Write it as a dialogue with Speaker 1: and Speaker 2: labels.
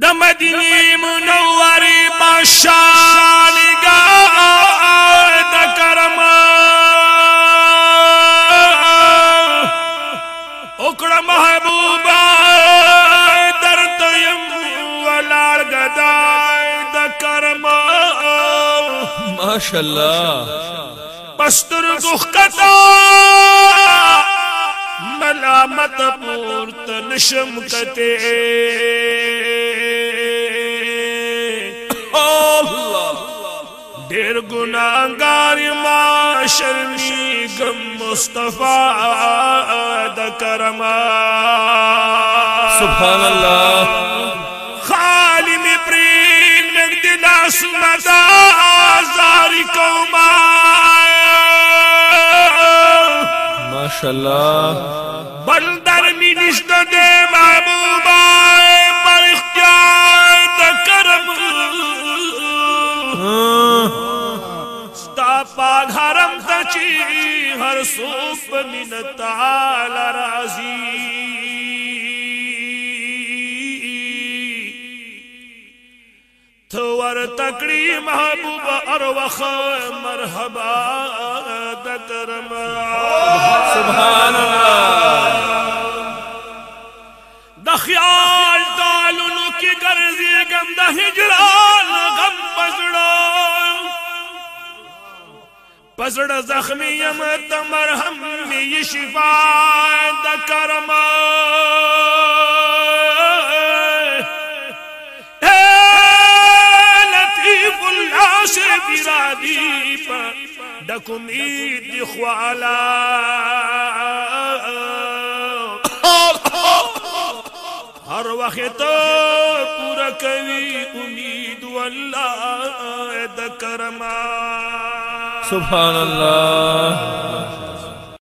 Speaker 1: د مدینه منورې بشان د کرم وکړه محبوبا درته يم ولاړ غدای د کرم
Speaker 2: ماشاءالله
Speaker 1: پستر گخکتا ملامت پورت نشم کتے. دیر گناہگار ما شرمی گم مصطفیٰ دا کرما۔
Speaker 2: سبحان اللہ۔
Speaker 1: خالی می پرین میں دلا سمتا زاری کوما
Speaker 2: ماشاءاللہ۔
Speaker 1: بل در می نشت دے محبوبا ستا پاک حرم تچی، ہر سوپ من تعال رازی۔ تور تکڑی محبوبا اروخ، مرحبا دا کرم
Speaker 2: سبحان اللہ
Speaker 1: دا خیال کی گرزی گم دا ہجران، غم پزڑا زخمی یم تا مرہم می شفا دا کرم۔ اے لطیف سے برادی پا۔ ہر وقت پورا کوي امید والله د کرما
Speaker 2: سبحان اللہ